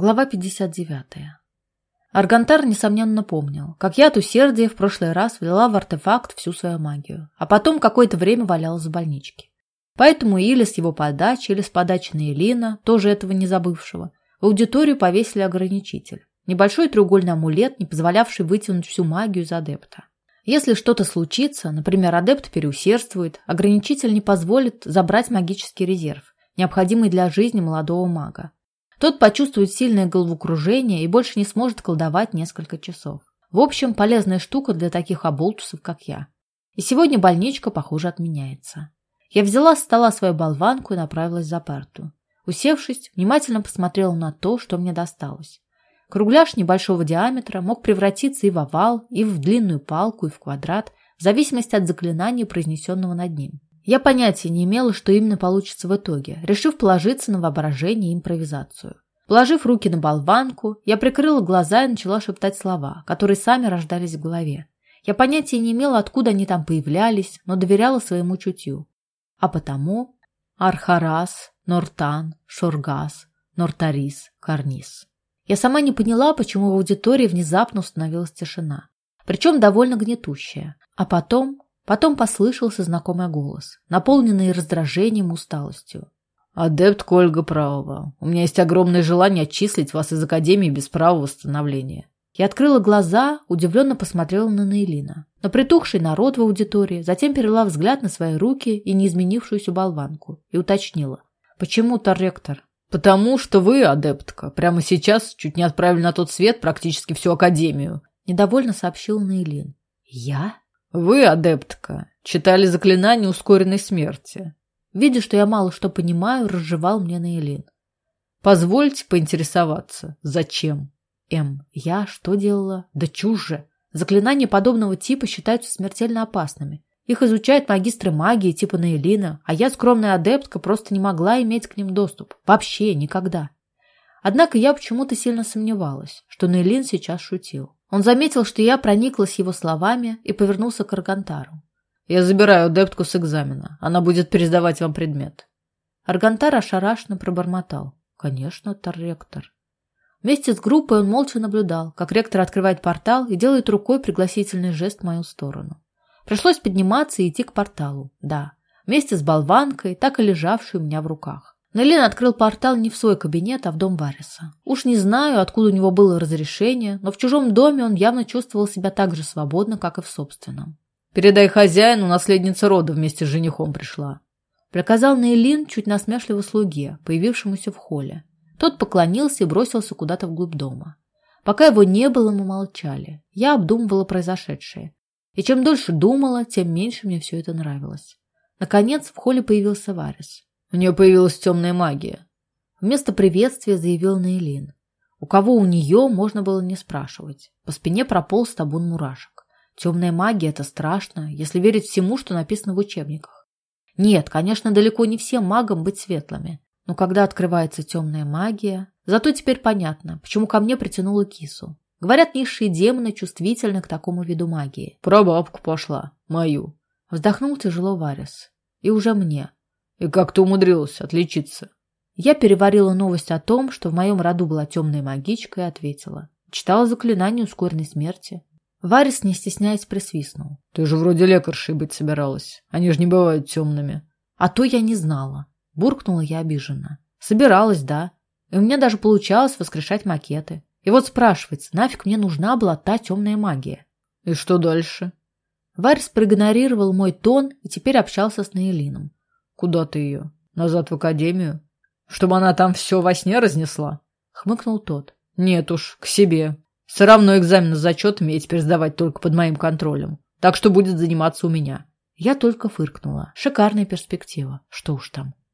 Глава 59. Аргантар, несомненно, помнил, как я от усердия в прошлый раз ввела в артефакт всю свою магию, а потом какое-то время валялась в больничке. Поэтому или с его подачи, или с подачи Наилина, тоже этого не забывшего, в аудиторию повесили ограничитель. Небольшой треугольный амулет, не позволявший вытянуть всю магию из адепта. Если что-то случится, например, адепт переусердствует, ограничитель не позволит забрать магический резерв, необходимый для жизни молодого мага. Тот почувствует сильное головокружение и больше не сможет колдовать несколько часов. В общем, полезная штука для таких оболтусов, как я. И сегодня больничка, похоже, отменяется. Я взяла с стола свою болванку и направилась за парту. Усевшись, внимательно посмотрела на то, что мне досталось. Кругляш небольшого диаметра мог превратиться и в овал, и в длинную палку, и в квадрат, в зависимости от заклинания, произнесенного над ним. Я понятия не имела, что именно получится в итоге, решив положиться на воображение и импровизацию. Положив руки на болванку, я прикрыла глаза и начала шептать слова, которые сами рождались в голове. Я понятия не имела, откуда они там появлялись, но доверяла своему чутью. А потому Архарас, Нортан, Шоргас, Нортарис, Карнис. Я сама не поняла, почему в аудитории внезапно установилась тишина. Причем довольно гнетущая. А потом Потом послышался знакомый голос, наполненный раздражением и усталостью. «Адепт Ольга Правова, у меня есть огромное желание отчислить вас из Академии без права восстановления». Я открыла глаза, удивленно посмотрела на Наилина. На притухший народ в аудитории, затем перевела взгляд на свои руки и неизменившуюся болванку и уточнила. «Почему-то ректор?» «Потому что вы, адептка, прямо сейчас чуть не отправили на тот свет практически всю Академию», недовольно сообщил Наилин. «Я?» Вы, адептка, читали заклинание ускоренной смерти. Видя, что я мало что понимаю, разжевал мне Наилин. Позвольте поинтересоваться, зачем? М. Я что делала? Да чушь же. Заклинания подобного типа считаются смертельно опасными. Их изучают магистры магии типа Наилина, а я, скромная адептка, просто не могла иметь к ним доступ. Вообще никогда. Однако я почему-то сильно сомневалась, что Нейлин сейчас шутил. Он заметил, что я прониклась его словами и повернулся к Аргантару. «Я забираю адептку с экзамена. Она будет пересдавать вам предмет». Аргантар ошарашенно пробормотал. «Конечно, Торректор». Вместе с группой он молча наблюдал, как ректор открывает портал и делает рукой пригласительный жест в мою сторону. Пришлось подниматься и идти к порталу, да, вместе с болванкой, так и лежавшей у меня в руках. Нелен открыл портал не в свой кабинет, а в дом Вариса. Уж не знаю, откуда у него было разрешение, но в чужом доме он явно чувствовал себя так же свободно, как и в собственном. «Передай хозяину, наследница рода вместе с женихом пришла», приказал Нейлин чуть насмешливо слуге, появившемуся в холле. Тот поклонился и бросился куда-то вглубь дома. Пока его не было, мы молчали. Я обдумывала произошедшее. И чем дольше думала, тем меньше мне все это нравилось. Наконец в холле появился Варис. У нее появилась темная магия. Вместо приветствия заявил Нейлин. У кого у нее, можно было не спрашивать. По спине прополз табун мурашек. Темная магия – это страшно, если верить всему, что написано в учебниках. Нет, конечно, далеко не всем магам быть светлыми. Но когда открывается темная магия... Зато теперь понятно, почему ко мне притянула кису. Говорят, низшие демоны чувствительны к такому виду магии. Прабабку пошла, мою. Вздохнул тяжело Варис. И уже мне. И как ты умудрилась отличиться? Я переварила новость о том, что в моем роду была темная магичка, и ответила. Читала заклинание ускоренной смерти. Варис, не стесняясь, присвистнул. Ты же вроде лекаршей быть собиралась. Они же не бывают темными. А то я не знала. Буркнула я обиженно. Собиралась, да. И у меня даже получалось воскрешать макеты. И вот спрашивается, нафиг мне нужна была та темная магия? И что дальше? Варис проигнорировал мой тон и теперь общался с Наилином. Куда ты ее? Назад в академию? Чтобы она там все во сне разнесла? Хмыкнул тот. Нет уж, к себе. Все равно экзамен с зачетами я теперь сдавать только под моим контролем. Так что будет заниматься у меня. Я только фыркнула. Шикарная перспектива. Что уж там.